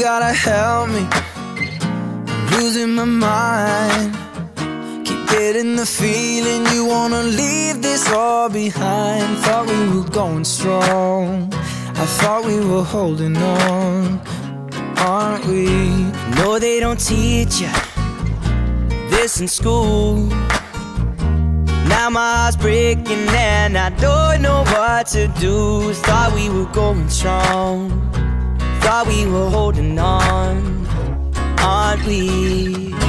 Gotta help me. I'm losing my mind. Keep getting the feeling you wanna leave this all behind. Thought we were going strong. I thought we were holding on, aren't we? No, they don't teach you this in school. Now my heart's breaking and I don't know what to do. Thought we were going strong, thought we were holding on, aren't we?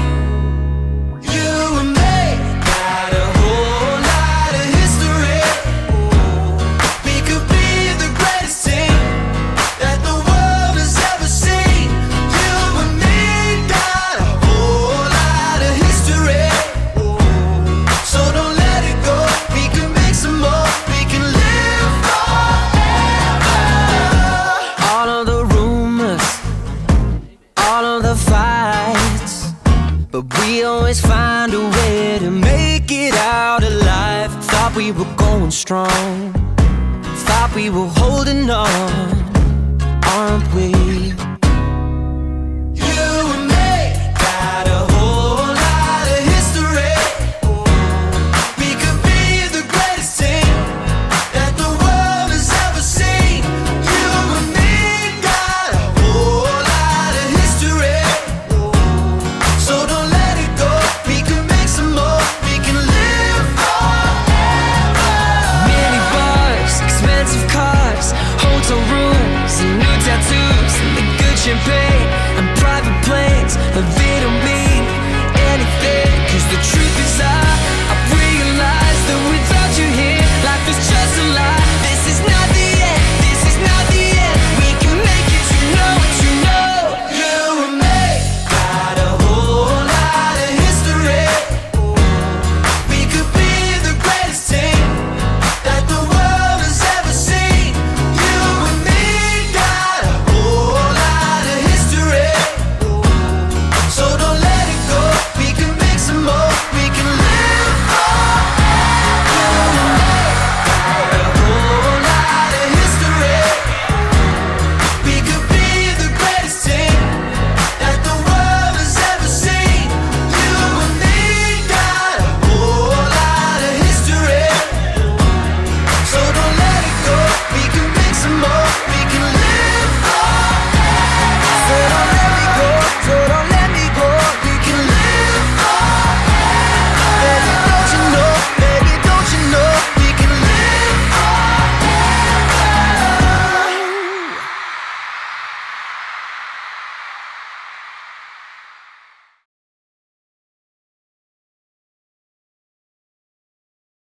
We always find a way to make it out alive. Thought we were going strong, thought we were holding on, aren't we?